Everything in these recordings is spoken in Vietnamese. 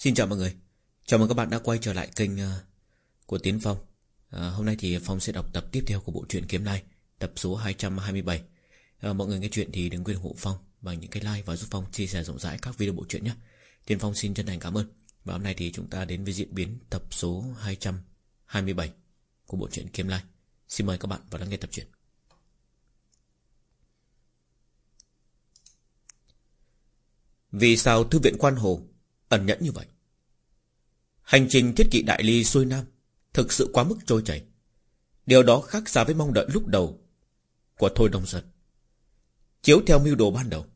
Xin chào mọi người. Chào mừng các bạn đã quay trở lại kênh ờ, của Tiến Phong. À, Hôm nay thì Phong sẽ đọc tập tiếp theo của bộ truyện Kiếm Lai Tập số 227 à, ờ, Mọi người nghe chuyện thì đừng quên ủng hộ Phong Bằng những cái like và giúp Phong chia sẻ rộng rãi các video bộ truyện nhé. Tiến Phong xin chân thành cảm ơn. Và hôm nay thì chúng ta đến với diễn biến tập số 227 Của bộ truyện Kiếm Lai. Xin mời các bạn vào lắng nghe tập truyện. Vì sao Thư viện Quan Hồ ẩn nhẫn như vậy. Hành trình thiết kỵ đại ly xuôi nam Thực sự quá mức trôi chảy. Điều đó khác xa với mong đợi lúc đầu Của Thôi Đông Sơn. Chiếu theo mưu đồ ban đầu,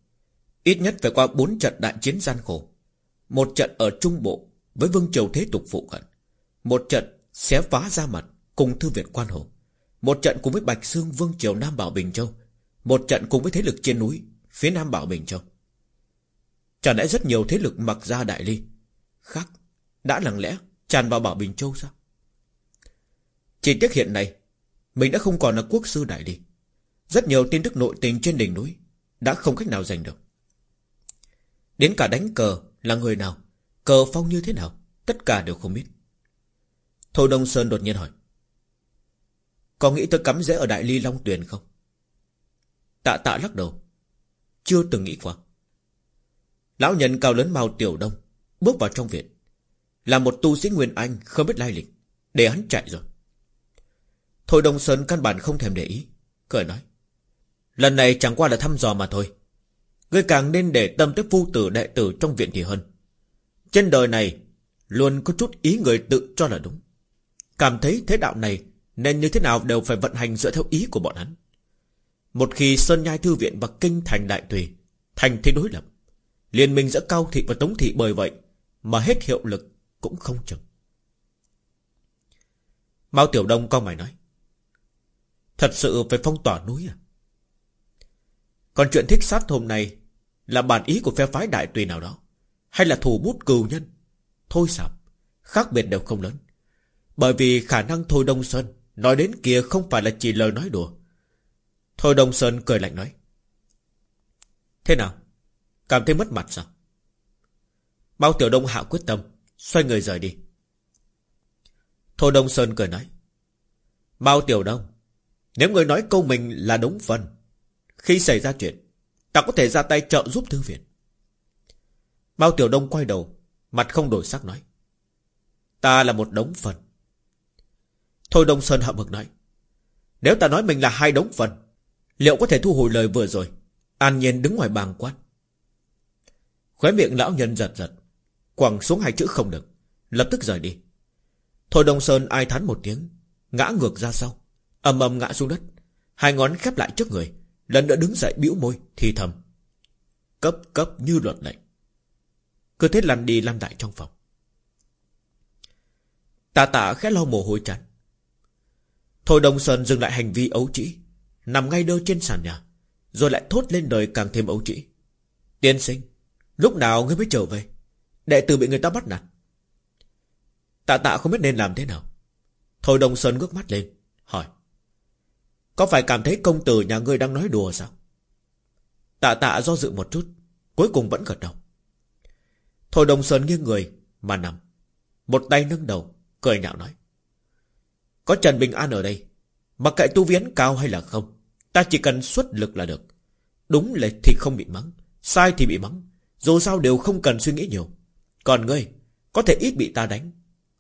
Ít nhất phải qua bốn trận đại chiến gian khổ. Một trận ở Trung Bộ Với Vương Triều Thế Tục phụ cận, Một trận xé phá ra mặt Cùng Thư viện Quan Hồ, Một trận cùng với Bạch Sương Vương Triều Nam Bảo Bình Châu, Một trận cùng với thế lực trên núi Phía Nam Bảo Bình Châu. Chả lẽ rất nhiều thế lực mặc ra đại ly? Khác, Đã lặng lẽ tràn vào Bảo Bình Châu sao? Chỉ tiếc hiện nay, Mình đã không còn là quốc sư đại ly. Rất nhiều tin tức nội tình trên đỉnh núi Đã không cách nào giành được. Đến cả đánh cờ là người nào, Cờ phong như thế nào, Tất cả đều không biết. Thôi Đông Sơn đột nhiên hỏi, Có nghĩ tôi cắm rễ ở Đại Ly Long Tuyền không? Tạ tạ lắc đầu, Chưa từng nghĩ qua. Lão nhân cao lớn Mao Tiểu Đông, Bước vào trong viện. Là một tu sĩ Nguyên Anh, không biết lai lịch, Để hắn chạy rồi. Thôi Đông Sơn căn bản không thèm để ý, Cười nói, Lần này chẳng qua là thăm dò mà thôi. Ngươi càng nên để tâm tới phu tử đệ tử trong viện thì hơn. Trên đời này, Luôn có chút ý người tự cho là đúng. Cảm thấy thế đạo này Nên như thế nào đều phải vận hành dựa theo ý của bọn hắn. Một khi Sơn Nhai Thư Viện và Kinh Thành Đại Tùy Thành thế đối lập Liên minh giữa Cao Thị và Tống Thị bởi vậy Mà hết hiệu lực cũng không chừng. Mao Tiểu Đông con mày nói, Thật sự phải phong tỏa núi à? Còn chuyện thích sát hôm nay Là bản ý của phe phái đại tùy nào đó, Hay là thủ bút cừu nhân, Thôi sạp, Khác biệt đều không lớn. Bởi vì khả năng Thôi Đông Sơn Nói đến kia không phải là chỉ lời nói đùa. Thôi Đông Sơn cười lạnh nói, Thế nào? Cảm thấy mất mặt sao? Bao Tiểu Đông hạ quyết tâm, Xoay người rời đi. Thôi Đông Sơn cười nói Bao Tiểu Đông, Nếu người nói câu mình là đúng phần, Khi xảy ra chuyện, Ta có thể ra tay trợ giúp thư viện. Bao Tiểu Đông quay đầu, Mặt không đổi sắc nói, Ta là một đống phần. Thôi Đông Sơn hậm hực nói, Nếu ta nói mình là hai đống phần, Liệu có thể thu hồi lời vừa rồi, An nhiên đứng ngoài bàng quát Khóe miệng lão nhân giật giật. Quẳng xuống hai chữ không được. Lập tức rời đi. Thôi Đông Sơn ai thán một tiếng, Ngã ngược ra sau. Ầm ầm ngã xuống đất. Hai ngón khép lại trước người. Lần nữa đứng dậy bĩu môi, thì thầm. Cấp cấp như luật lệnh Cứ thế lăn đi lăn lại trong phòng. Tạ tạ khẽ lau mồ hôi chán Thôi Đông Sơn dừng lại hành vi ấu trĩ, Nằm ngay đơ trên sàn nhà, Rồi lại thốt lên đời càng thêm ấu trĩ. Tiên sinh Lúc nào ngươi mới trở về? Đệ tử bị người ta bắt nạt. Tạ tạ không biết nên làm thế nào. Thôi Đông Sơn ngước mắt lên, Hỏi. Có phải cảm thấy công tử nhà ngươi đang nói đùa sao? Tạ tạ do dự một chút, Cuối cùng vẫn gật đầu. Thôi Đông Sơn nghiêng người Mà nằm, Một tay nâng đầu, Cười nhạo nói. Có Trần Bình An ở đây, Mặc kệ tu viễn cao hay là không, Ta chỉ cần xuất lực là được. Đúng là thì không bị mắng, Sai thì bị mắng dù sao đều không cần suy nghĩ nhiều. Còn ngươi, Có thể ít bị ta đánh.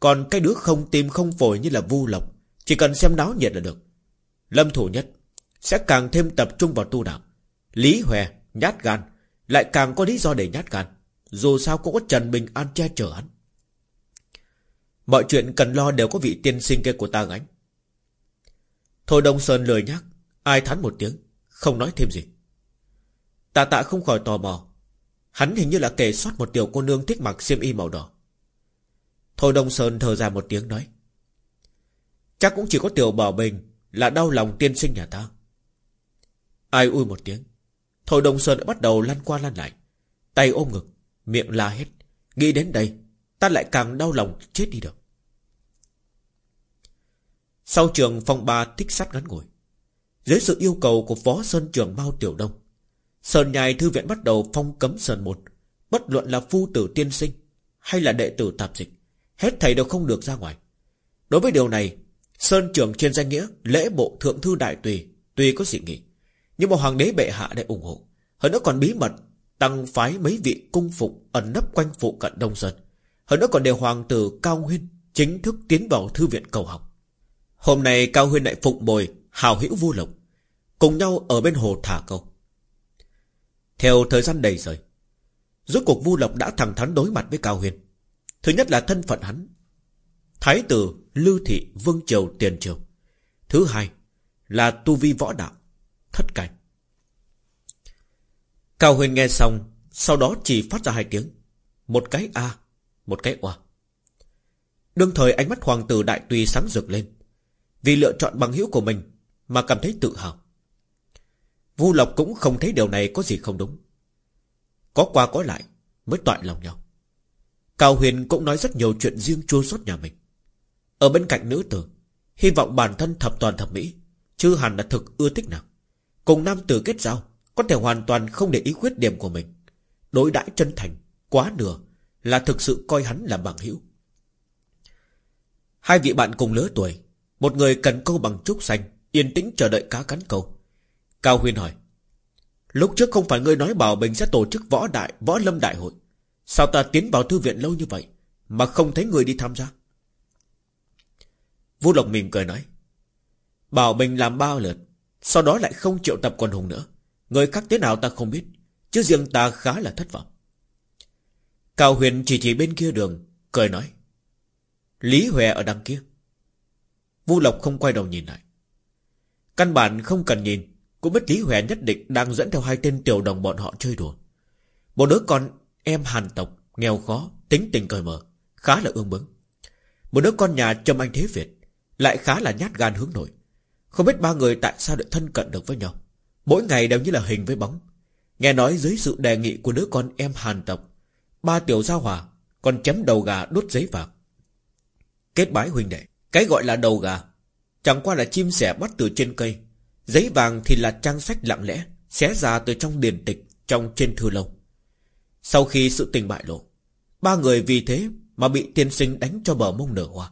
Còn cái đứa không tim không phổi như là vu lộc, Chỉ cần xem náo nhiệt là được. Lâm thủ nhất Sẽ càng thêm tập trung vào tu đạo. Lý Hòe, nhát gan Lại càng có lý do để nhát gan. Dù sao cũng có Trần Bình An che chở hắn. Mọi chuyện cần lo đều có vị tiên sinh kia của ta gánh. Thôi Đông Sơn lười nhắc Ai thắn một tiếng, Không nói thêm gì. Tạ tạ không khỏi tò mò Hắn hình như là kể soát một tiểu cô nương thích mặc xiêm y màu đỏ. Thôi Đông Sơn thở ra một tiếng nói. Chắc cũng chỉ có tiểu bảo bình là đau lòng tiên sinh nhà ta. Ai ui một tiếng. Thôi Đông Sơn đã bắt đầu lăn qua lăn lại. Tay ôm ngực, miệng la hết. Nghĩ đến đây, ta lại càng đau lòng chết đi được. Sau trường phòng ba thích sắt ngắn ngồi Dưới sự yêu cầu của Phó Sơn trưởng Mao Tiểu Đông. Sơn nhai thư viện bắt đầu phong cấm sơn một. Bất luận là phu tử tiên sinh Hay là đệ tử tạp dịch, Hết thầy đều không được ra ngoài. Đối với điều này, Sơn trưởng trên danh nghĩa lễ bộ thượng thư đại tùy, Tuy có dị nghị, Nhưng mà hoàng đế bệ hạ lại ủng hộ. Hơn nữa còn bí mật Tăng phái mấy vị cung phục ẩn nấp quanh phụ cận Đông Sơn. Hơn nữa còn đều hoàng tử Cao Huyên Chính thức tiến vào thư viện cầu học. Hôm nay Cao Huyên lại phụng bồi Hào hữu vô lộc, Cùng nhau ở bên hồ thả câu theo thời gian đầy rời, Rốt cuộc Vu Lộc đã thẳng thắn đối mặt với Cao huyền. Thứ nhất là thân phận hắn, Thái tử Lưu Thị Vương Triều Tiền Triều. Thứ hai là tu vi võ đạo, Thất cảnh. Cao Huyền nghe xong, Sau đó chỉ phát ra hai tiếng, Một cái A, Một cái Oa Đương thời ánh mắt hoàng tử đại tùy sáng rực lên, Vì lựa chọn bằng hữu của mình Mà cảm thấy tự hào. Vu Lộc cũng không thấy điều này có gì không đúng. Có qua có lại Mới toại lòng nhau. Cao Huyền cũng nói rất nhiều chuyện riêng chua xót nhà mình. Ở bên cạnh nữ tử, Hy vọng bản thân thập toàn thập mỹ, Chứ hẳn là thực ưa thích nào Cùng nam tử kết giao, Có thể hoàn toàn không để ý khuyết điểm của mình. Đối đãi chân thành, Quá nửa Là thực sự coi hắn là bằng hữu. Hai vị bạn cùng lứa tuổi, Một người cần câu bằng trúc xanh, Yên tĩnh chờ đợi cá cắn câu Cao Huyên hỏi, Lúc trước không phải ngươi nói Bảo Bình sẽ tổ chức võ đại, Võ lâm đại hội, Sao ta tiến vào thư viện lâu như vậy Mà không thấy người đi tham gia? Vũ Lộc mỉm cười nói, Bảo Bình làm bao lượt, Sau đó lại không triệu tập quần hùng nữa. Người khác thế nào ta không biết, Chứ riêng ta khá là thất vọng. Cao Huyền chỉ chỉ bên kia đường, Cười nói, Lý Huệ ở đằng kia. Vu Lộc không quay đầu nhìn lại. Căn bản không cần nhìn cũng biết Lý Huệ nhất định đang dẫn theo hai tên tiểu đồng bọn họ chơi đùa. Một đứa con em hàn tộc Nghèo khó, tính tình cởi mở Khá là ương bướng. Một đứa con nhà trầm anh thế Việt Lại khá là nhát gan hướng nội. Không biết ba người tại sao lại thân cận được với nhau. Mỗi ngày đều như là hình với bóng. Nghe nói dưới sự đề nghị của đứa con em hàn tộc Ba tiểu giao hòa Còn chấm đầu gà đốt giấy vàng. Kết bái huynh đệ Cái gọi là đầu gà Chẳng qua là chim sẻ bắt từ trên cây Giấy vàng thì là trang sách lặng lẽ, Xé ra từ trong điển tịch, Trong trên thư lâu. Sau khi sự tình bại lộ, Ba người vì thế mà bị tiên sinh đánh cho bờ mông nở hoa.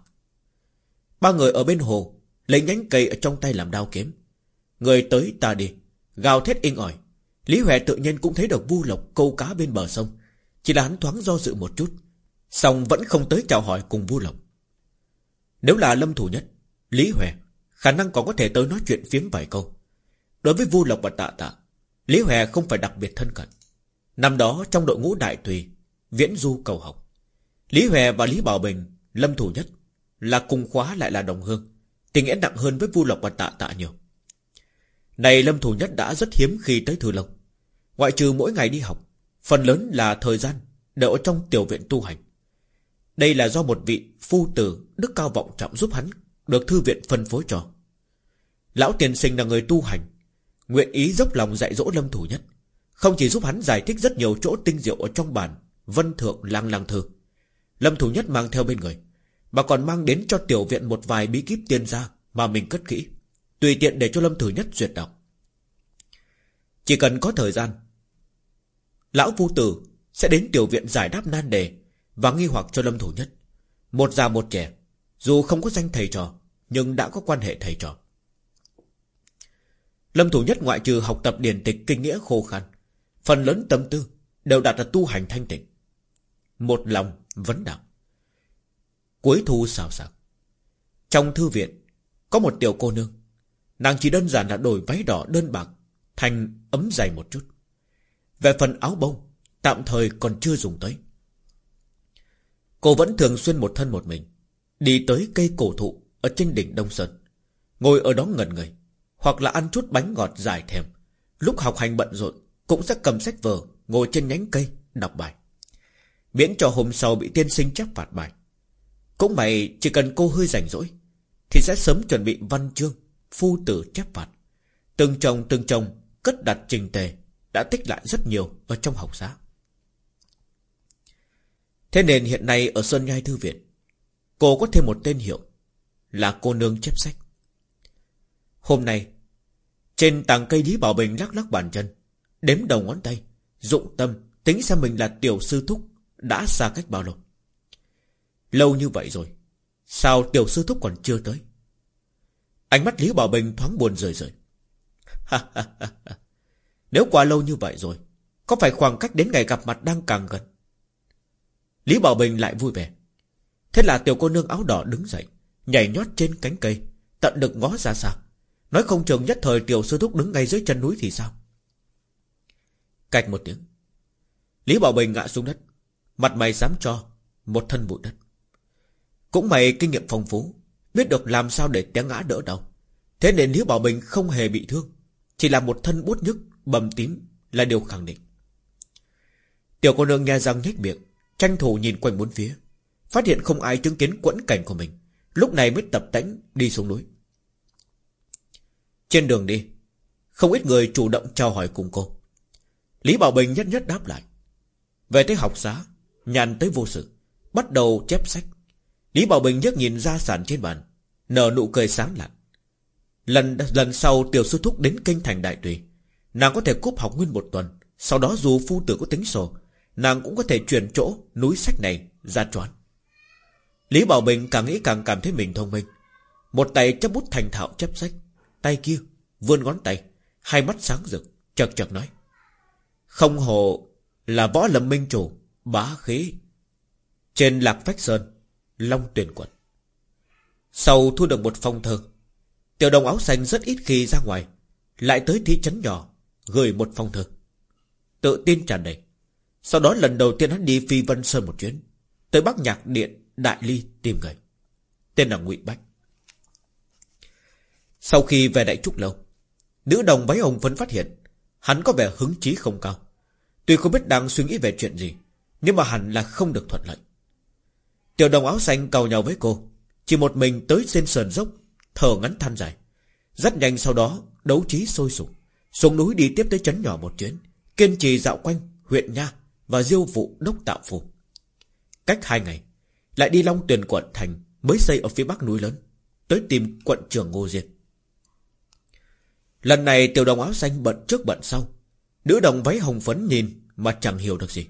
Ba người ở bên hồ Lấy nhánh cây ở trong tay làm đao kiếm. Người tới ta đi, Gào thét inh ỏi. Lý Huệ tự nhiên cũng thấy được vu lộc câu cá bên bờ sông. Chỉ là hắn thoáng do dự một chút Xong vẫn không tới chào hỏi cùng vu lộc. Nếu là lâm thủ nhất, Lý Huệ Khả năng còn có thể tới nói chuyện phiếm vài câu. Đối với vu lộc và tạ tạ, Lý Hòe không phải đặc biệt thân cận. Năm đó, trong đội ngũ đại tùy, Viễn du cầu học, Lý Hòe và Lý Bảo Bình Lâm thủ nhất Là cùng khóa lại là đồng hương, Tình nghĩa nặng hơn với vu lộc và tạ tạ nhiều. Này Lâm thủ nhất đã rất hiếm khi tới Thư Lộc. Ngoại trừ mỗi ngày đi học, Phần lớn là thời gian Đều ở trong tiểu viện tu hành. Đây là do một vị phu tử Đức cao vọng trọng giúp hắn được thư viện phân phối cho. Lão tiền sinh là người tu hành, Nguyện ý dốc lòng dạy dỗ lâm thủ nhất. Không chỉ giúp hắn giải thích rất nhiều chỗ tinh diệu Ở trong bản Vân Thượng Lang Lang Thư, Lâm thủ nhất mang theo bên người, Mà còn mang đến cho tiểu viện một vài bí kíp tiên gia Mà mình cất kỹ, Tùy tiện để cho lâm thủ nhất duyệt đọc. Chỉ cần có thời gian, Lão Vu Tử Sẽ đến tiểu viện giải đáp nan đề Và nghi hoặc cho lâm thủ nhất, Một già một trẻ. Dù không có danh thầy trò, Nhưng đã có quan hệ thầy trò. Lâm thủ nhất ngoại trừ học tập điển tịch kinh nghĩa khô khan, Phần lớn tâm tư Đều đặt là tu hành thanh tịnh. Một lòng vấn đạo. Cuối thu xào xạc. Trong thư viện, Có một tiểu cô nương, Nàng chỉ đơn giản là đổi váy đỏ đơn bạc Thành ấm dày một chút. Về phần áo bông, Tạm thời còn chưa dùng tới. Cô vẫn thường xuyên một thân một mình. Đi tới cây cổ thụ Ở trên đỉnh Đông Sơn, Ngồi ở đó ngẩn người, Hoặc là ăn chút bánh ngọt dài thèm. Lúc học hành bận rộn, Cũng sẽ cầm sách vở, Ngồi trên nhánh cây, đọc bài. Miễn cho hôm sau bị tiên sinh chép phạt bài. Cũng mày chỉ cần cô hơi rảnh rỗi, Thì sẽ sớm chuẩn bị văn chương, Phu tử chép phạt. Từng chồng từng chồng Cất đặt trình tề Đã tích lại rất nhiều ở trong học giá Thế nên hiện nay ở Sơn Nhai Thư Viện Cô có thêm một tên hiệu Là cô nương chép sách. Hôm nay, Trên tàng cây Lý Bảo Bình lắc lắc bàn chân, Đếm đầu ngón tay, Dụng tâm, tính xem mình là tiểu sư thúc Đã xa cách bao lâu. Lâu như vậy rồi, Sao tiểu sư thúc còn chưa tới? Ánh mắt Lý Bảo Bình thoáng buồn rời rời Nếu qua lâu như vậy rồi, Có phải khoảng cách đến ngày gặp mặt đang càng gần? Lý Bảo Bình lại vui vẻ. Thế là tiểu cô nương áo đỏ đứng dậy, Nhảy nhót trên cánh cây, Tận được ngó ra xa Nói không chừng nhất thời tiểu sư thúc đứng ngay dưới chân núi thì sao? Cạch một tiếng. Lý Bảo Bình ngã xuống đất, Mặt mày dám cho Một thân bụi đất. Cũng mày kinh nghiệm phong phú, Biết được làm sao để té ngã đỡ đầu Thế nên Lý Bảo Bình không hề bị thương, Chỉ là một thân bút nhức, Bầm tím là điều khẳng định. Tiểu cô nương nghe răng nhếch miệng, Tranh thủ nhìn quanh bốn phía. Phát hiện không ai chứng kiến quẫn cảnh của mình. Lúc này mới tập tễnh đi xuống núi. Trên đường đi, Không ít người chủ động chào hỏi cùng cô. Lý Bảo Bình nhất nhất đáp lại. Về tới học xá, Nhàn tới vô sự, Bắt đầu chép sách. Lý Bảo Bình nhấc nhìn ra sản trên bàn, Nở nụ cười sáng lạn. Lần lần sau tiểu sư thúc đến kinh thành đại tùy, Nàng có thể cúp học nguyên một tuần, Sau đó dù phu tử có tính sổ, Nàng cũng có thể chuyển chỗ núi sách này ra choán Lý Bảo Bình càng nghĩ càng cảm thấy mình thông minh. Một tay chấp bút thành thạo chép sách, Tay kia vươn ngón tay, Hai mắt sáng rực, chật chật nói. Không hồ là võ lâm minh chủ, Bá khí. Trên lạc phách sơn, Long tuyển quận. Sau thu được một phong thơ Tiểu đồng áo xanh rất ít khi ra ngoài, Lại tới thị trấn nhỏ, Gửi một phong thơ Tự tin tràn đầy. Sau đó lần đầu tiên hắn đi Phi Vân Sơn một chuyến, Tới Bắc Nhạc Điện Đại Ly tìm người. Tên là ngụy Bách. Sau khi về Đại Trúc Lâu, Nữ đồng váy hồng vẫn phát hiện Hắn có vẻ hứng chí không cao. Tuy không biết đang suy nghĩ về chuyện gì, Nhưng mà hẳn là không được thuận lợi. Tiểu đồng áo xanh cầu nhau với cô, Chỉ một mình tới trên sườn dốc, Thở ngắn than dài. Rất nhanh sau đó, đấu trí sôi sục, Xuống núi đi tiếp tới chấn nhỏ một chuyến, Kiên trì dạo quanh huyện Nha Và diêu vụ đốc tạo phù. Cách hai ngày lại đi Long tuyển quận thành, Mới xây ở phía bắc núi lớn, Tới tìm quận trưởng Ngô Diệt. Lần này tiểu đồng áo xanh bận trước bận sau, Nữ đồng váy hồng phấn nhìn Mà chẳng hiểu được gì.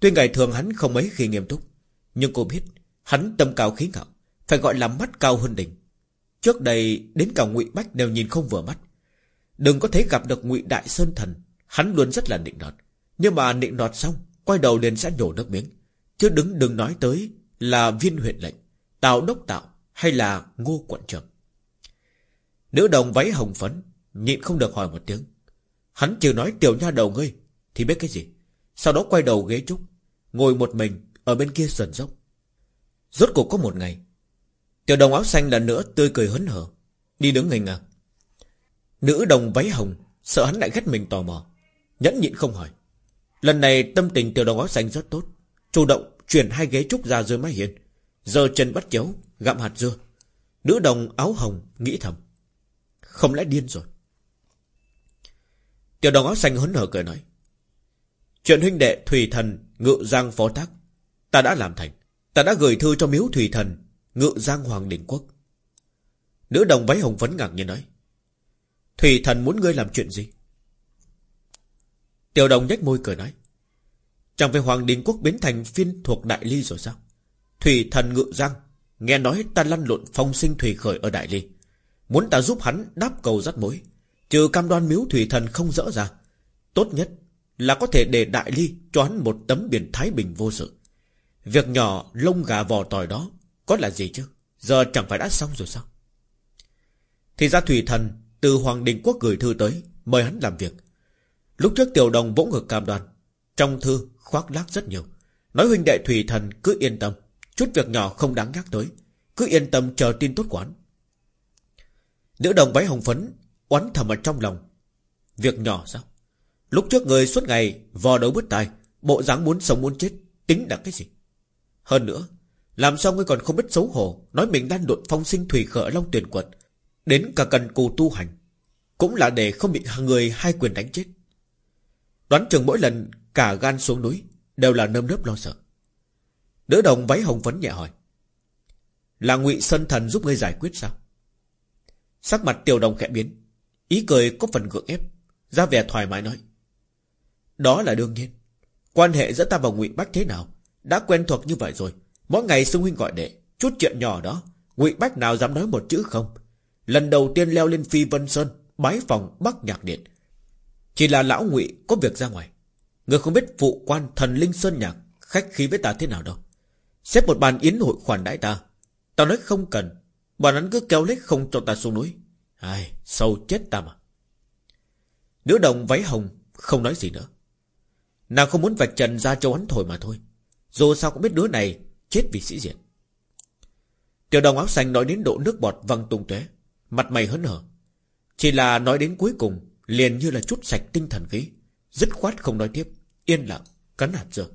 Tuy ngày thường hắn không mấy khi nghiêm túc, Nhưng cô biết Hắn tâm cao khí ngạo, Phải gọi là mắt cao hơn đỉnh. Trước đây đến cả ngụy Bách đều nhìn không vừa mắt. Đừng có thấy gặp được ngụy Đại Sơn Thần, Hắn luôn rất là nịnh nọt. Nhưng mà nịnh nọt xong, Quay đầu liền sẽ nhổ nước miếng. Chứ đứng đừng nói tới là viên huyện lệnh, Tào đốc tạo hay là ngô quận trưởng Nữ đồng váy hồng phấn, Nhịn không được hỏi một tiếng. Hắn chưa nói, tiểu nha đầu ngươi, Thì biết cái gì? Sau đó quay đầu ghế trúc, Ngồi một mình ở bên kia sườn dốc. Rốt cuộc có một ngày, Tiểu đồng áo xanh lần nữa tươi cười hớn hở, Đi đứng ngây ngang Nữ đồng váy hồng Sợ hắn lại ghét mình tò mò, Nhẫn nhịn không hỏi. Lần này tâm tình tiểu đồng áo xanh rất tốt. Chủ động chuyển hai ghế trúc ra dưới mái hiên. Giờ chân bắt chéo, Gặm hạt dưa. Nữ đồng áo hồng nghĩ thầm. Không lẽ điên rồi? Tiểu đồng áo xanh hớn hở cười nói. Chuyện huynh đệ Thủy Thần, Ngự Giang phó tác Ta đã làm thành. Ta đã gửi thư cho miếu Thủy Thần, Ngự Giang Hoàng Đình Quốc. Nữ đồng váy hồng phấn ngạc nhiên nói. Thủy Thần muốn ngươi làm chuyện gì? Tiểu đồng nhếch môi cười nói. Chẳng phải Hoàng Đình Quốc biến thành phiên thuộc Đại Ly rồi sao? Thủy Thần Ngự răng Nghe nói ta lăn lộn phong sinh thủy khởi ở Đại Ly. Muốn ta giúp hắn đáp cầu rắt mối, Trừ cam đoan miếu thủy thần không dỡ ra, Tốt nhất là có thể để đại ly cho hắn một tấm biển thái bình vô sự. Việc nhỏ lông gà vò tỏi đó Có là gì chứ? Giờ chẳng phải đã xong rồi sao? Thì ra thủy thần Từ Hoàng Đình Quốc gửi thư tới, Mời hắn làm việc. Lúc trước tiểu đồng vỗ ngực cam đoan trong thư khoác lác rất nhiều. Nói huynh đệ thủy thần cứ yên tâm. Chút việc nhỏ không đáng nhắc tới. Cứ yên tâm chờ tin tốt quán. Nữ đồng váy hồng phấn Oán thầm ở trong lòng. Việc nhỏ sao? Lúc trước người suốt ngày vò đầu bứt tai, Bộ dáng muốn sống muốn chết, Tính là cái gì? Hơn nữa, Làm sao ngươi còn không biết xấu hổ, Nói mình đang đột phong sinh thủy khởi Long tuyển quật, Đến cả cần cù tu hành, Cũng là để không bị người hai quyền đánh chết. Đoán chừng mỗi lần Cả gan xuống núi, Đều là nơm nớp lo sợ. Đỡ đồng váy hồng phấn nhẹ hỏi, Là ngụy Sơn Thần giúp ngươi giải quyết sao? Sắc mặt tiểu đồng khẽ biến, Ý cười có phần gượng ép, ra vẻ thoải mái nói, Đó là đương nhiên. Quan hệ giữa ta và ngụy Bách thế nào Đã quen thuộc như vậy rồi. Mỗi ngày xưng huynh gọi đệ, Chút chuyện nhỏ đó, ngụy Bách nào dám nói một chữ không? Lần đầu tiên leo lên phi vân sơn, Bái phòng bắc nhạc điện. Chỉ là lão ngụy có việc ra ngoài. Người không biết phụ quan thần linh sơn nhạc Khách khí với ta thế nào đâu. Xếp một bàn yến hội khoản đãi ta. Ta nói không cần. Bọn hắn cứ kéo lết không cho ta xuống núi. Ai, sâu chết ta mà. Nữ đồng váy hồng Không nói gì nữa. Nàng không muốn vạch trần ra châu hắn thổi mà thôi. Dù sao cũng biết đứa này Chết vì sĩ diện. Tiểu đồng áo xanh nói đến độ nước bọt văng tung tóe. Mặt mày hớn hở. Chỉ là nói đến cuối cùng Liền như là chút sạch tinh thần khí. Dứt khoát không nói tiếp. Yên lặng, cắn hạt dưa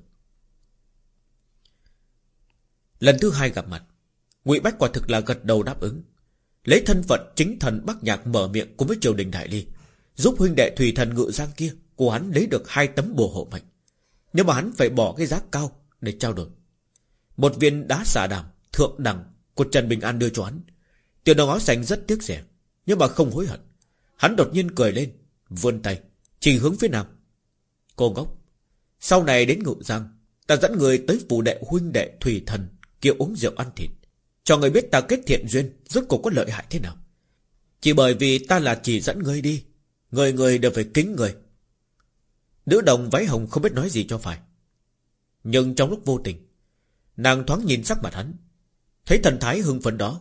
Lần thứ hai gặp mặt, Ngụy Bách quả thực là gật đầu đáp ứng. Lấy thân phận chính thần Bắc Nhạc mở miệng cùng với triều đình Đại Ly, Giúp huynh đệ thủy thần ngự giang kia Của hắn lấy được hai tấm bồ hộ mệnh. Nhưng mà hắn phải bỏ cái giá cao Để trao đổi. Một viên đá xà đàm, Thượng đẳng của Trần Bình An đưa cho hắn. Tiểu đồng áo xanh rất tiếc rẻ, Nhưng mà không hối hận. Hắn đột nhiên cười lên, Vươn tay, Chỉ hướng phía nam. Cô ngốc. Sau này đến ngự giang, Ta dẫn người tới phủ đệ huynh đệ thủy thần Kia uống rượu ăn thịt, Cho người biết ta kết thiện duyên, Rốt cuộc có lợi hại thế nào. Chỉ bởi vì ta là chỉ dẫn người đi, Người người đều phải kính người. Nữ đồng váy hồng không biết nói gì cho phải. Nhưng trong lúc vô tình, Nàng thoáng nhìn sắc mặt hắn, Thấy thần thái hưng phấn đó,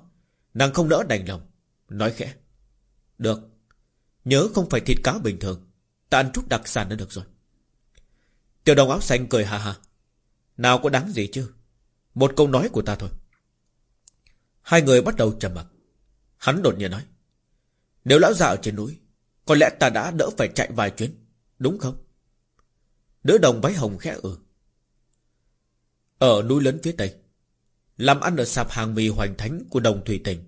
Nàng không đỡ đành lòng, Nói khẽ. Được, Nhớ không phải thịt cá bình thường, Ta ăn chút đặc sản đã được rồi. Tiểu đồng áo xanh cười hà hà Nào có đáng gì chứ? Một câu nói của ta thôi. Hai người bắt đầu trầm mặc. Hắn đột nhiên nói, Nếu lão già ở trên núi, Có lẽ ta đã đỡ phải chạy vài chuyến, Đúng không? Nữ đồng váy hồng khẽ ừ. Ở núi lớn phía tây, Làm ăn ở sạp hàng mì hoành thánh Của đồng thủy tỉnh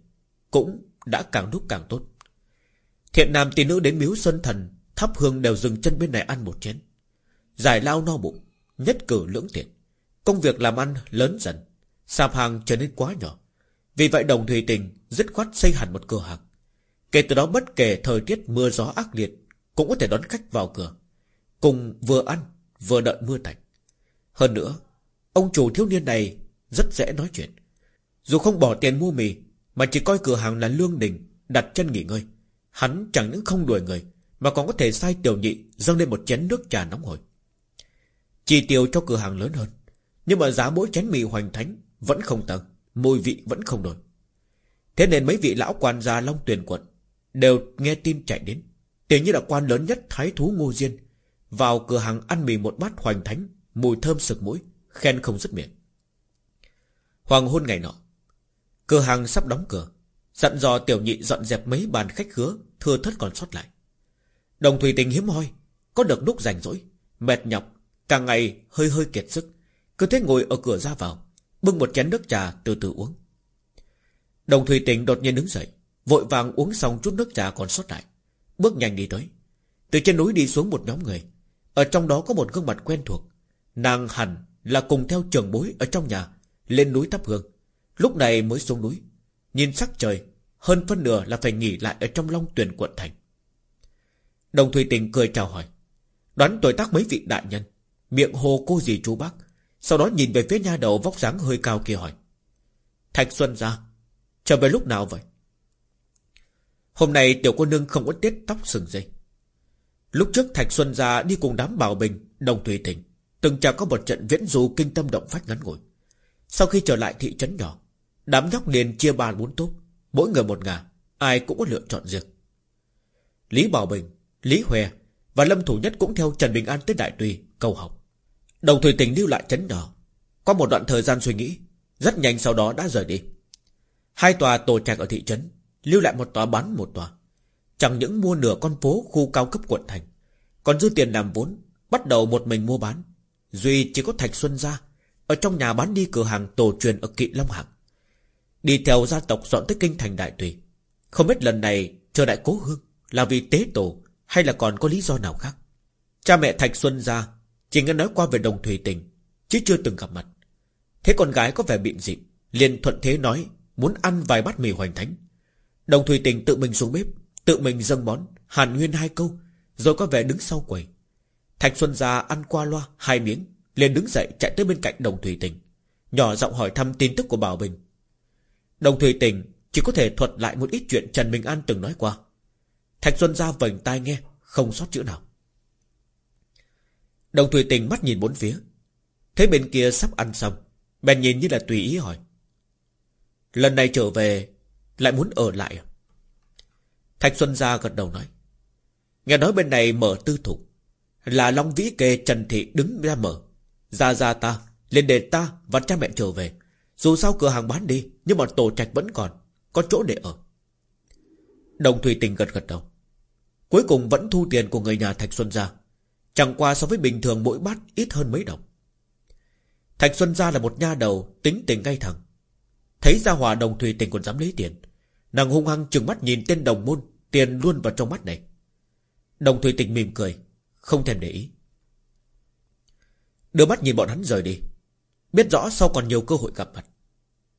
Cũng đã càng lúc càng tốt. Thiện nam tỷ nữ đến miếu xuân thần Thắp hương đều dừng chân bên này ăn một chén. Giải lao no bụng, Nhất cử lưỡng tiện. Công việc làm ăn lớn dần, Sạp hàng trở nên quá nhỏ. Vì vậy đồng thủy tình dứt khoát xây hẳn một cửa hàng. Kể từ đó bất kể thời tiết mưa gió ác liệt Cũng có thể đón khách vào cửa, Cùng vừa ăn vừa đợi mưa tạnh. Hơn nữa, Ông chủ thiếu niên này rất dễ nói chuyện. Dù không bỏ tiền mua mì, Mà chỉ coi cửa hàng là lương đình, Đặt chân nghỉ ngơi. Hắn chẳng những không đuổi người, Mà còn có thể sai tiểu nhị dâng lên một chén nước trà nóng hổi. Chi tiêu cho cửa hàng lớn hơn. Nhưng mà giá mỗi chén mì hoành thánh Vẫn không tăng, Mùi vị vẫn không đổi. Thế nên mấy vị lão quan gia Long Tuyền quận Đều nghe tin chạy đến. Tiền như là quan lớn nhất Thái Thú Ngô Diên Vào cửa hàng ăn mì một bát hoành thánh, Mùi thơm sực mũi, Khen không dứt miệng. Hoàng hôn ngày nọ, Cửa hàng sắp đóng cửa, Dặn dò tiểu nhị dọn dẹp mấy bàn khách khứa, Thưa thất còn sót lại. Đồng thủy tình hiếm hoi, Có được lúc rảnh rỗi, Mệt nhọc Càng ngày, hơi hơi kiệt sức. Cứ thế ngồi ở cửa ra vào, Bưng một chén nước trà từ từ uống. Đồng thủy tình đột nhiên đứng dậy, Vội vàng uống xong chút nước trà còn sót lại. Bước nhanh đi tới. Từ trên núi đi xuống một nhóm người. Ở trong đó có một gương mặt quen thuộc. Nàng hẳn là cùng theo trường bối Ở trong nhà, Lên núi thắp hương. Lúc này mới xuống núi. Nhìn sắc trời, Hơn phân nửa là phải nghỉ lại Ở trong Long Tuyền quận thành. Đồng Thủy Tình cười chào hỏi. Đoán tuổi tác mấy vị đại nhân? Miệng hồ cô gì chú bác Sau đó nhìn về phía nha đầu vóc dáng hơi cao kia hỏi Thạch Xuân ra Trở về lúc nào vậy? Hôm nay tiểu cô nương không có tiết tóc sừng dây. Lúc trước Thạch Xuân ra đi cùng đám bảo bình Đồng Thủy Tỉnh Từng trải có một trận viễn du kinh tâm động phách ngắn ngủi. Sau khi trở lại thị trấn nhỏ Đám nhóc liền chia ba bốn tốt Mỗi người một ngả Ai cũng có lựa chọn riêng. Lý Bảo Bình, Lý Huệ Và Lâm Thủ Nhất cũng theo Trần Bình An tới Đại Tùy Cầu học. Đồng thời tình lưu lại chấn nhỏ. Qua một đoạn thời gian suy nghĩ, Rất nhanh sau đó đã rời đi. Hai tòa tổ trạch ở thị trấn, Lưu lại một tòa bán một tòa. Chẳng những mua nửa con phố khu cao cấp quận thành, Còn dư tiền làm vốn, Bắt đầu một mình mua bán. Duy chỉ có Thạch Xuân ra Ở trong nhà bán đi cửa hàng tổ truyền ở Kỵ Long Hạng Đi theo gia tộc dọn tới kinh thành đại tùy. Không biết lần này chờ đại cố hương Là vì tế tổ Hay là còn có lý do nào khác. Cha mẹ Thạch Xuân ra chỉ nghe nói qua về đồng thủy tình Chứ chưa từng gặp mặt. Thế con gái có vẻ bịn dịp, liền thuận thế nói Muốn ăn vài bát mì hoành thánh. Đồng thủy tình tự mình xuống bếp Tự mình dâng món Hàn huyên hai câu Rồi có vẻ đứng sau quầy. Thạch Xuân ra ăn qua loa hai miếng liền đứng dậy chạy tới bên cạnh đồng thủy tình Nhỏ giọng hỏi thăm tin tức của Bảo Bình. Đồng Thủy Tình Chỉ có thể thuật lại một ít chuyện Trần Bình An từng nói qua. Thạch Xuân ra vành tai nghe Không sót chữ nào. Đồng Thủy Tình mắt nhìn bốn phía. Thấy bên kia sắp ăn xong, Bèn nhìn như là tùy ý hỏi. Lần này trở về, Lại muốn ở lại à? Thạch Xuân Gia gật đầu nói. Nghe nói bên này mở tư thục, Là Long Vĩ Kê Trần Thị đứng ra mở. Ra ra ta lên để ta và cha mẹ trở về. Dù sao cửa hàng bán đi, Nhưng mà tổ trạch vẫn còn, Có chỗ để ở. Đồng Thủy Tình gật gật đầu. Cuối cùng vẫn thu tiền của người nhà Thạch Xuân Gia. Chẳng qua so với bình thường mỗi bát ít hơn mấy đồng. Thạch Xuân Gia là một nha đầu, Tính tình ngay thẳng. Thấy ra hòa đồng Thủy Tình còn dám lấy tiền, Nàng hung hăng trừng mắt nhìn tên đồng môn, Tiền luôn vào trong mắt này. Đồng Thủy Tình mỉm cười, Không thèm để ý. Đưa mắt nhìn bọn hắn rời đi, Biết rõ sau còn nhiều cơ hội gặp mặt.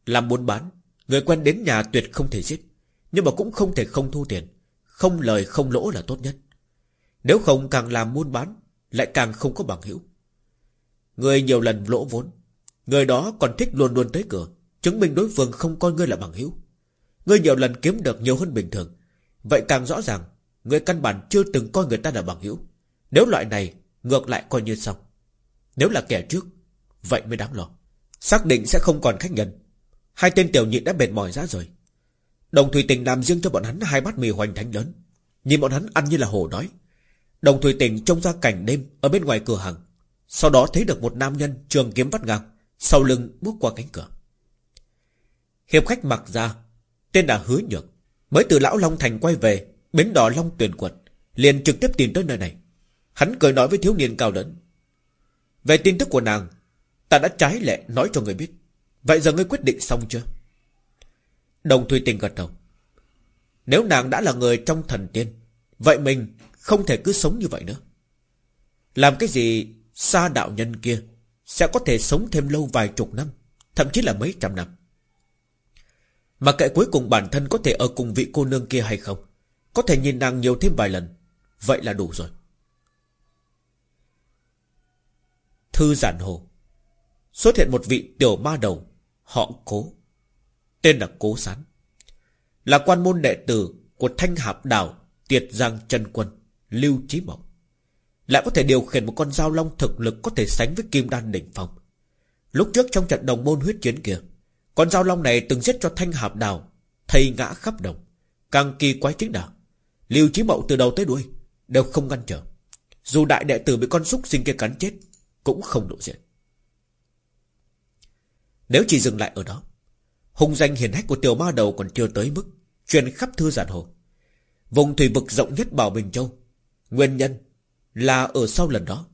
Làm buôn bán, Người quen đến nhà tuyệt không thể giết, Nhưng mà cũng không thể không thu tiền, Không lời không lỗ là tốt nhất. Nếu không càng làm buôn bán lại càng không có bằng hữu. Người nhiều lần lỗ vốn, Người đó còn thích luôn luôn tới cửa, Chứng minh đối phương không coi ngươi là bằng hữu. Ngươi nhiều lần kiếm được nhiều hơn bình thường, Vậy càng rõ ràng Người căn bản chưa từng coi người ta là bằng hữu. Nếu loại này, ngược lại coi như xong. Nếu là kẻ trước, Vậy mới đáng lo. Xác định sẽ không còn khách nhân. Hai tên tiểu nhị đã mệt mỏi ra rồi. Đồng Thủy Tình làm riêng cho bọn hắn hai bát mì hoành thánh lớn. Nhìn bọn hắn ăn như là hổ đói. Đồng Thủy tỉnh trông ra cảnh đêm Ở bên ngoài cửa hàng. Sau đó thấy được một nam nhân trường kiếm vắt ngang, Sau lưng bước qua cánh cửa. Hiệp khách mặc ra, Tên là Hứa Nhược, Mới từ Lão Long Thành quay về, Bến đỏ Long Tuyền Quật Liền trực tiếp tìm tới nơi này. Hắn cười nói với thiếu niên cao lớn, Về tin tức của nàng, Ta đã trái lệ nói cho người biết. Vậy giờ ngươi quyết định xong chưa? Đồng Thùy Tình gật đầu, Nếu nàng đã là người trong thần tiên, Vậy mình không thể cứ sống như vậy nữa. Làm cái gì Xa đạo nhân kia Sẽ có thể sống thêm lâu vài chục năm, Thậm chí là mấy trăm năm? Mà kệ cuối cùng bản thân có thể ở cùng vị cô nương kia hay không? Có thể nhìn nàng nhiều thêm vài lần, Vậy là đủ rồi. Thư giản hồ. Xuất hiện một vị tiểu ma đầu, Họ cố. Tên là Cố Sán. Là quan môn đệ tử của Thanh Hạp Đảo Tiệt Giang chân Quân. Lưu Chí Mộng. Lại có thể điều khiển một con dao long thực lực Có thể sánh với Kim Đan Đỉnh Phong. Lúc trước trong trận đồng môn huyết chiến kia, Con dao long này từng giết cho Thanh Hạp đào, Thầy ngã khắp đồng Càng kỳ quái chính đạo Lưu Chí Mộng từ đầu tới đuôi Đều không ngăn trở. Dù đại đệ tử bị con súc sinh kia cắn chết, Cũng không lộ diện. Nếu chỉ dừng lại ở đó Hùng danh hiền hách của tiểu ma đầu còn chưa tới mức Truyền khắp thư giản hồ. Vùng thủy vực rộng nhất Bảo Bình Châu Nguyên nhân là ở sau lần đó,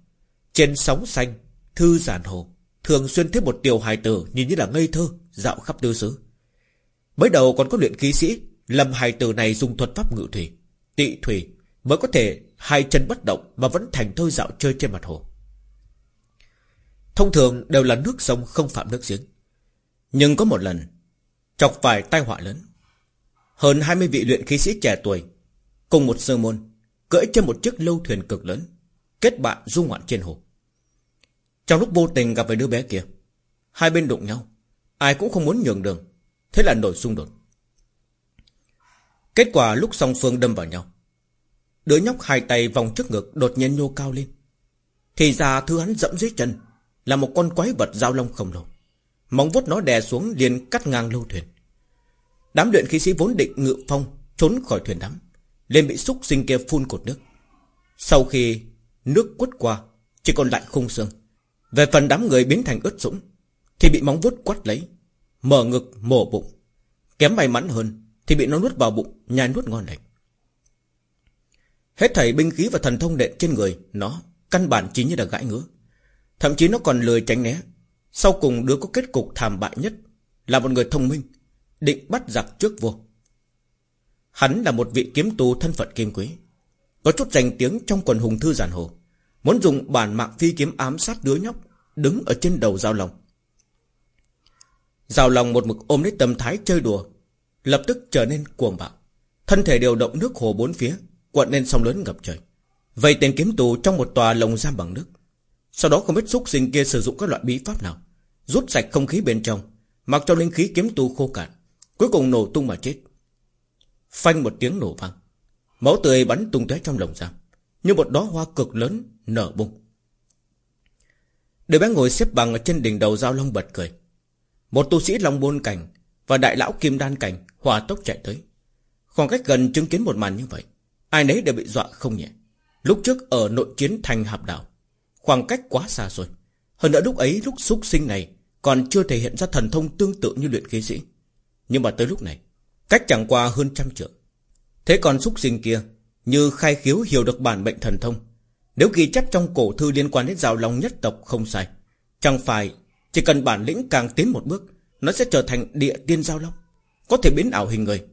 Trên sóng xanh, Thư giản hồ, Thường xuyên thấy một tiểu hài tử Nhìn như là ngây thơ, Dạo khắp tư xứ. Mới đầu còn có luyện khí sĩ Lâm hài tử này dùng thuật pháp ngự thủy, Tị thủy Mới có thể hai chân bất động Mà vẫn thành thơ dạo chơi trên mặt hồ. Thông thường đều là nước sông không phạm nước giếng. Nhưng có một lần, Chọc phải tai họa lớn. Hơn 20 vị luyện khí sĩ trẻ tuổi Cùng một sơ môn Cưỡi trên một chiếc lâu thuyền cực lớn, Kết bạn du ngoạn trên hồ. Trong lúc vô tình gặp phải đứa bé kia, Hai bên đụng nhau, Ai cũng không muốn nhường đường, Thế là nổi xung đột. Kết quả lúc song phương đâm vào nhau, Đứa nhóc hai tay vòng trước ngực Đột nhiên nhô cao lên, Thì ra thứ hắn dẫm dưới chân Là một con quái vật dao long khổng lồ, Móng vuốt nó đè xuống liền cắt ngang lâu thuyền. Đám luyện khí sĩ vốn định ngự phong Trốn khỏi thuyền đắm liền bị xúc sinh kia phun cột nước. Sau khi nước quất qua, Chỉ còn lại khung xương. Về phần đám người biến thành ướt sũng, Thì bị móng vuốt quắt lấy, Mở ngực, mổ bụng. Kém may mắn hơn, Thì bị nó nuốt vào bụng, nhai nuốt ngon lành. Hết thảy binh khí và thần thông đệ trên người Nó căn bản chỉ như là gãi ngứa. Thậm chí nó còn lười tránh né. Sau cùng đứa có kết cục thảm bại nhất Là một người thông minh, Định bắt giặc trước vua. Hắn là một vị kiếm tù thân phận kim quý Có chút danh tiếng trong quần hùng thư giản hồ. Muốn dùng bản mạng phi kiếm ám sát đứa nhóc Đứng ở trên đầu giao lòng Giao lòng một mực ôm lấy tâm thái chơi đùa, Lập tức trở nên cuồng bạo. Thân thể điều động nước hồ bốn phía Quận lên sông lớn ngập trời. Vậy tên kiếm tù trong một tòa lồng giam bằng nước. Sau đó không biết xúc sinh kia sử dụng các loại bí pháp nào, Rút sạch không khí bên trong, Mặc cho linh khí kiếm tu khô cạn, Cuối cùng nổ tung mà chết. Phanh một tiếng nổ vang. Máu tươi bắn tung tóe trong lồng giam, Như một đóa hoa cực lớn nở bung. Đứa bé ngồi xếp bằng ở trên đỉnh đầu giao long bật cười. Một tu sĩ long bôn cảnh Và đại lão kim đan cảnh Hòa tốc chạy tới. Khoảng cách gần chứng kiến một màn như vậy, Ai nấy đều bị dọa không nhẹ. Lúc trước ở nội chiến thành hạp đảo, Khoảng cách quá xa rồi. Hơn nữa lúc ấy, lúc xúc sinh này Còn chưa thể hiện ra thần thông tương tự như luyện khí sĩ. Nhưng mà tới lúc này Cách chẳng qua hơn trăm trượng. Thế còn xúc sinh kia, Như khai khiếu hiểu được bản bệnh thần thông, Nếu ghi chép trong cổ thư liên quan đến rào long nhất tộc không sai, Chẳng phải Chỉ cần bản lĩnh càng tiến một bước, Nó sẽ trở thành địa tiên giao long, Có thể biến ảo hình người,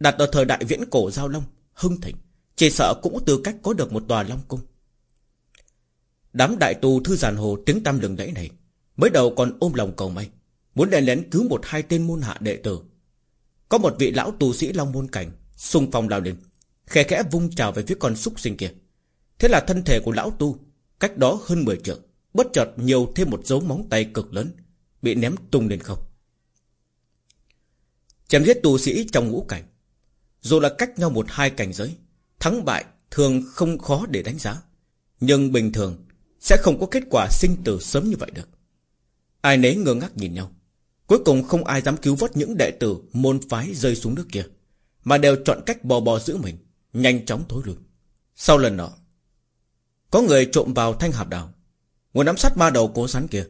Đặt ở thời đại viễn cổ giao long, Hưng thịnh, Chỉ sợ cũng có tư cách có được một tòa long cung. Đám đại tù thư giàn hồ tiếng tăm lừng lẫy này Mới đầu còn ôm lòng cầu may, Muốn đèn lén cứu một hai tên môn hạ đệ tử có một vị lão tu sĩ long môn cảnh, xung phong lao lên Khẽ khẽ vung trào về phía con súc sinh kia. Thế là thân thể của lão tu, Cách đó hơn 10 trượng, Bất chợt nhiều thêm một dấu móng tay cực lớn, Bị ném tung lên không. Chém giết tu sĩ trong ngũ cảnh. Dù là cách nhau một hai cảnh giới, Thắng bại thường không khó để đánh giá. Nhưng bình thường Sẽ không có kết quả sinh tử sớm như vậy được. Ai nấy ngơ ngác nhìn nhau. Cuối cùng không ai dám cứu vớt những đệ tử Môn phái rơi xuống nước kia Mà đều chọn cách bò bò giữ mình Nhanh chóng thối lui. Sau lần đó Có người trộm vào thanh hạp đảo, Muốn nắm sát ma đầu cố sắn kia.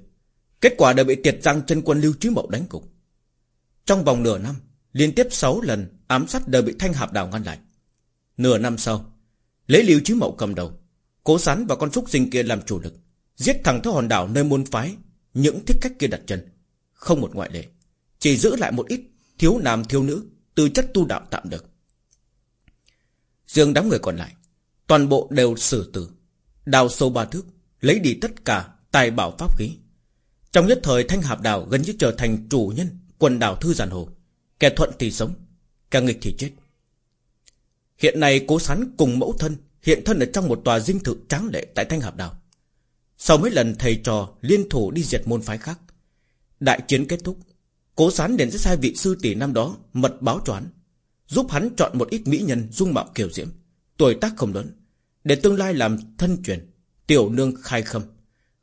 Kết quả đều bị tiệt răng chân quân lưu trí mậu đánh cục. Trong vòng nửa năm Liên tiếp 6 lần ám sát đều bị thanh hạp đảo ngăn lại. Nửa năm sau Lấy lưu trí mậu cầm đầu Cố sắn và con súc sinh kia làm chủ lực Giết thẳng tới hòn đảo nơi môn phái Những thích khách kia đặt chân. Không một ngoại lệ, Chỉ giữ lại một ít thiếu nam thiếu nữ Từ chất tu đạo tạm được. Dương đám người còn lại, Toàn bộ đều xử tử, Đào sâu ba thước, Lấy đi tất cả tài bảo pháp khí. Trong nhất thời thanh hạp đảo gần như trở thành chủ nhân Quần đảo thư giàn hồ, Kẻ thuận thì sống, Kẻ nghịch thì chết. Hiện nay cố sán cùng mẫu thân Hiện thân ở trong một tòa dinh thự tráng lệ Tại thanh hạp đảo Sau mấy lần thầy trò liên thủ đi diệt môn phái khác Đại chiến kết thúc. Cố sán đến sẽ sai vị sư tỷ năm đó, Mật báo choán Giúp hắn chọn một ít mỹ nhân dung mạo kiều diễm, Tuổi tác không lớn, Để tương lai làm thân truyền, Tiểu nương khai khâm.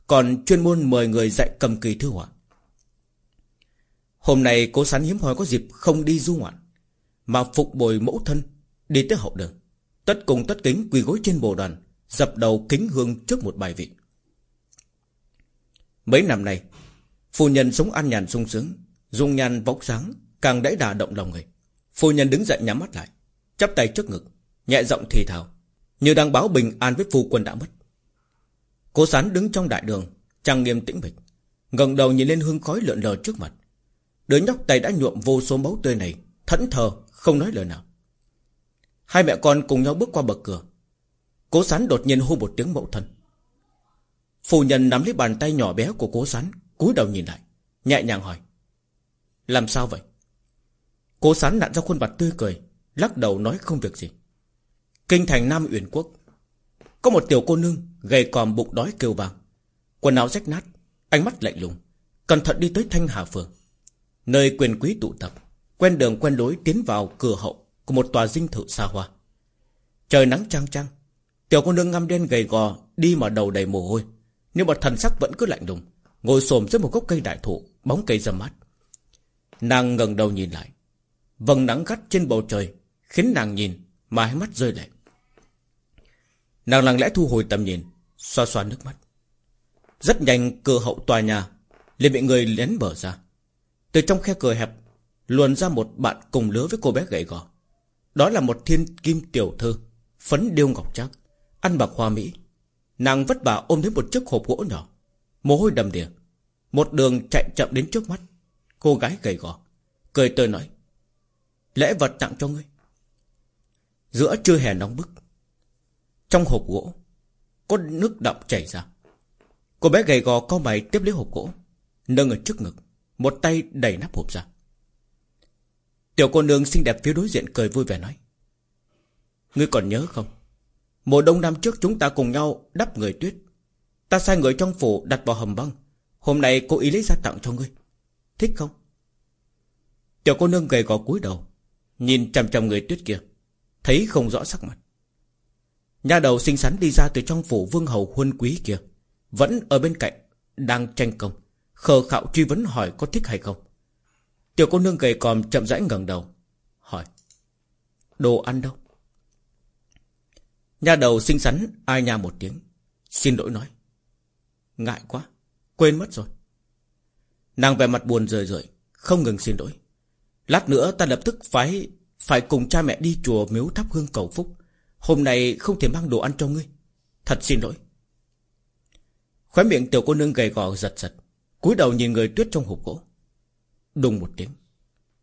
Còn chuyên môn mời người dạy cầm kỳ thư họa. Hôm nay cố sán hiếm hoi có dịp không đi du ngoạn, Mà phục bồi mẫu thân, Đi tới hậu đường. Tất cùng tất kính quỳ gối trên bồ đoàn, Dập đầu kính hương trước một bài vị. Mấy năm nay Phu nhân sống an nhàn sung sướng, Dung nhan vóc sáng, Càng đẫy đà động lòng người. Phu nhân đứng dậy nhắm mắt lại, chắp tay trước ngực, Nhẹ giọng thì thào, Như đang báo bình an với phu quân đã mất. Cố sán đứng trong đại đường, Trang nghiêm tĩnh mịch, ngẩng đầu nhìn lên hương khói lượn lờ trước mặt. Đứa nhóc tay đã nhuộm vô số máu tươi này, Thẫn thờ, không nói lời nào. Hai mẹ con cùng nhau bước qua bậc cửa. Cố sán đột nhiên hô một tiếng mẫu thân. Phu nhân nắm lấy bàn tay nhỏ bé của cố sán cúi đầu nhìn lại, Nhẹ nhàng hỏi, Làm sao vậy? Cô sán nặn ra khuôn mặt tươi cười, Lắc đầu nói không việc gì. Kinh thành Nam Uyển Quốc, Có một tiểu cô nương gầy còm bụng đói kêu vàng, Quần áo rách nát, Ánh mắt lạnh lùng, Cẩn thận đi tới Thanh Hà Phường, Nơi quyền quý tụ tập, Quen đường quen lối tiến vào cửa hậu Của một tòa dinh thự xa hoa. Trời nắng trang trang Tiểu cô nương ngăm đen gầy gò Đi mà đầu đầy mồ hôi, Nhưng mà thần sắc vẫn cứ lạnh lùng Ngồi xổm dưới một gốc cây đại thụ, Bóng cây râm mát Nàng ngẩng đầu nhìn lại. Vầng nắng gắt trên bầu trời Khiến nàng nhìn, mà hai mắt rơi lệ. Nàng lặng lẽ thu hồi tầm nhìn, Xoa xoa nước mắt. Rất nhanh, cửa hậu tòa nhà liền bị người lén mở ra. Từ trong khe cửa hẹp, Luồn ra một bạn cùng lứa với cô bé gầy gò. Đó là một thiên kim tiểu thư, Phấn điêu ngọc trác, Ăn bạc hoa mỹ. Nàng vất vả ôm đến một chiếc hộp gỗ nhỏ. Mồ hôi đầm đìa. Một đường chạy chậm đến trước mắt. Cô gái gầy gò, Cười tươi nói, Lễ vật tặng cho ngươi. Giữa trưa hè nóng bức, Trong hộp gỗ, Có nước đọng chảy ra. Cô bé gầy gò co mày tiếp lấy hộp gỗ, Nâng ở trước ngực, Một tay đẩy nắp hộp ra. Tiểu cô nương xinh đẹp phía đối diện cười vui vẻ nói, Ngươi còn nhớ không? Mùa đông năm trước chúng ta cùng nhau đắp người tuyết Ta sai người trong phủ đặt vào hầm băng. Hôm nay cô ý lấy ra tặng cho ngươi. Thích không? Tiểu cô nương gầy gò cúi đầu, Nhìn chằm chằm người tuyết kia, Thấy không rõ sắc mặt. Nhà đầu xinh xắn đi ra từ trong phủ vương hầu huân quý kia, Vẫn ở bên cạnh, Đang tranh công, Khờ khạo truy vấn hỏi có thích hay không. Tiểu cô nương gầy còm chậm rãi ngẩng đầu, Hỏi, Đồ ăn đâu? Nhà đầu xinh xắn ai nha một tiếng, Xin lỗi nói. Ngại quá, Quên mất rồi. Nàng vẻ mặt buồn rời rời Không ngừng xin lỗi. Lát nữa ta lập tức phải Phải cùng cha mẹ đi chùa miếu thắp hương cầu phúc. Hôm nay không thể mang đồ ăn cho ngươi. Thật xin lỗi. Khóe miệng tiểu cô nương gầy gò giật giật, cúi đầu nhìn người tuyết trong hộp gỗ. Đùng một tiếng,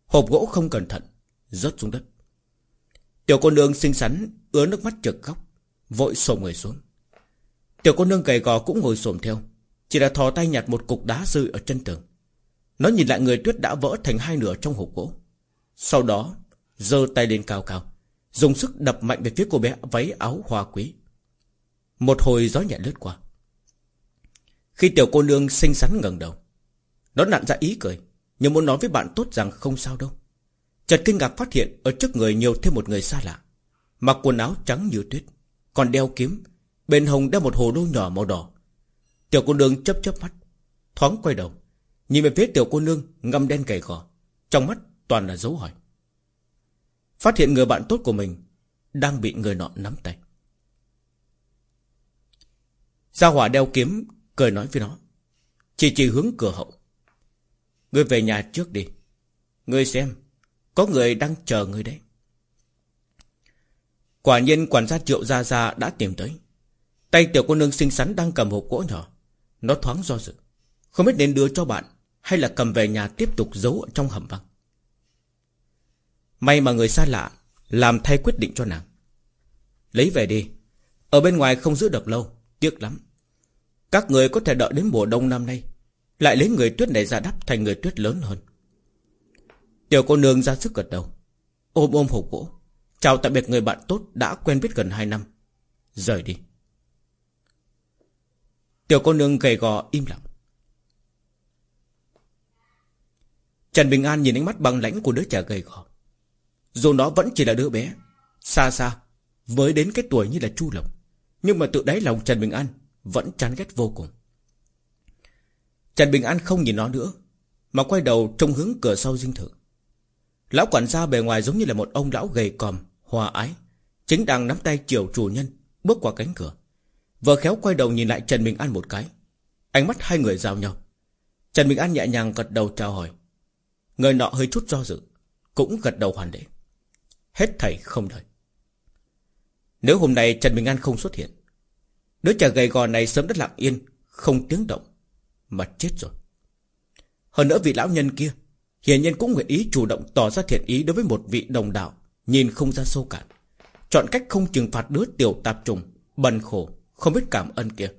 Hộp gỗ không cẩn thận, Rớt xuống đất. Tiểu cô nương xinh xắn, ứa nước mắt trực khóc, Vội xổm người xuống. Tiểu cô nương gầy gò cũng ngồi xổm theo, Chỉ là thò tay nhặt một cục đá rơi ở chân tường. Nó nhìn lại người tuyết đã vỡ thành hai nửa trong hộp gỗ. Sau đó, giơ tay lên cao cao, Dùng sức đập mạnh về phía cô bé váy áo hoa quý. Một hồi gió nhẹ lướt qua. Khi tiểu cô nương xinh xắn ngẩng đầu, Nó nặn ra ý cười Nhưng muốn nói với bạn tốt rằng không sao đâu. Chợt kinh ngạc phát hiện Ở trước người nhiều thêm một người xa lạ, Mặc quần áo trắng như tuyết, Còn đeo kiếm Bên hồng đeo một hồ lô nhỏ màu đỏ. Tiểu cô nương chấp chớp mắt, Thoáng quay đầu, Nhìn về phía tiểu cô nương ngâm đen gầy gò, Trong mắt toàn là dấu hỏi. Phát hiện người bạn tốt của mình Đang bị người nọ nắm tay. Gia hỏa đeo kiếm Cười nói với nó, Chỉ chỉ hướng cửa hậu. Ngươi về nhà trước đi. Ngươi xem, Có người đang chờ ngươi đấy. Quả nhiên quản gia triệu gia gia đã tìm tới. Tay tiểu cô nương xinh xắn đang cầm hộp gỗ nhỏ. Nó thoáng do dự. Không biết nên đưa cho bạn Hay là cầm về nhà tiếp tục giấu ở trong hầm băng May mà người xa lạ Làm thay quyết định cho nàng. Lấy về đi. Ở bên ngoài không giữ được lâu, Tiếc lắm. Các người có thể đợi đến mùa đông năm nay, Lại lấy người tuyết này ra đắp thành người tuyết lớn hơn. Tiểu cô nương ra sức gật đầu. Ôm ôm hộp gỗ. Chào tạm biệt người bạn tốt đã quen biết gần 2 năm. Rời đi. Tiểu cô nương gầy gò im lặng. Trần Bình An nhìn ánh mắt băng lãnh của đứa trẻ gầy gò. Dù nó vẫn chỉ là đứa bé, Xa xa, Với đến cái tuổi như là Chu Lộc, Nhưng mà tự đáy lòng Trần Bình An Vẫn chán ghét vô cùng. Trần Bình An không nhìn nó nữa, Mà quay đầu trông hướng cửa sau dinh thự. Lão quản gia bề ngoài giống như là một ông lão gầy còm, Hòa ái, Chính đang nắm tay chiều chủ nhân, Bước qua cánh cửa. Vừa khéo quay đầu nhìn lại Trần Bình An một cái. Ánh mắt hai người giao nhau. Trần Bình An nhẹ nhàng gật đầu chào hỏi. Người nọ hơi chút do dự, Cũng gật đầu hoàn lễ. Hết thảy không đời Nếu hôm nay Trần Bình An không xuất hiện, Đứa trẻ gầy gò này sớm đất lặng yên, Không tiếng động, Mà chết rồi. Hơn nữa vị lão nhân kia, Hiển nhiên cũng nguyện ý chủ động tỏ ra thiện ý Đối với một vị đồng đạo, Nhìn không ra sâu cạn. Chọn cách không trừng phạt đứa tiểu tạp trùng, Bần khổ. Không biết cảm ơn kia.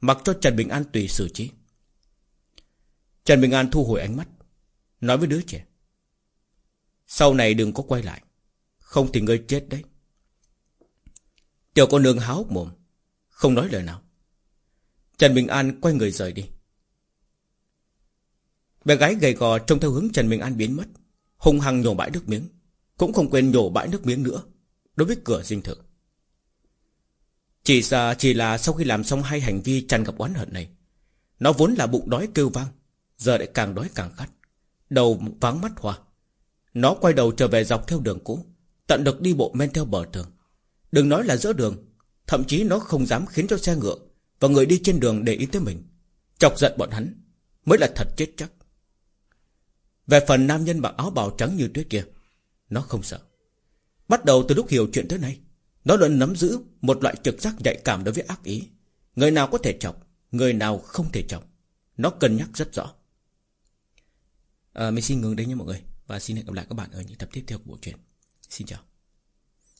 Mặc cho Trần Bình An tùy xử trí. Trần Bình An thu hồi ánh mắt, Nói với đứa trẻ. Sau này đừng có quay lại. Không thì ngươi chết đấy. Tiểu con nương háo mồm, Không nói lời nào. Trần Bình An quay người rời đi. Bé gái gầy gò trông theo hướng Trần Bình An biến mất, Hung hăng nhổ bãi nước miếng, Cũng không quên nhổ bãi nước miếng nữa, Đối với cửa dinh thự. Chỉ là, chỉ là sau khi làm xong hai hành vi tràn gặp oán hận này Nó vốn là bụng đói kêu vang Giờ lại càng đói càng khát. Đầu vắng mắt hoa Nó quay đầu trở về dọc theo đường cũ Tận được đi bộ men theo bờ tường. Đừng nói là giữa đường Thậm chí nó không dám khiến cho xe ngựa Và người đi trên đường để ý tới mình. Chọc giận bọn hắn Mới là thật chết chắc. Về phần nam nhân mặc áo bào trắng như tuyết kia Nó không sợ. Bắt đầu từ lúc hiểu chuyện tới nay nó luôn nắm giữ một loại trực giác nhạy cảm đối với ác ý. Người nào có thể chọc Người nào không thể chọc. Nó cân nhắc rất rõ. À, Mình xin ngừng đây nha mọi người. Và xin hẹn gặp lại các bạn ở những tập tiếp theo của bộ truyện. Xin chào.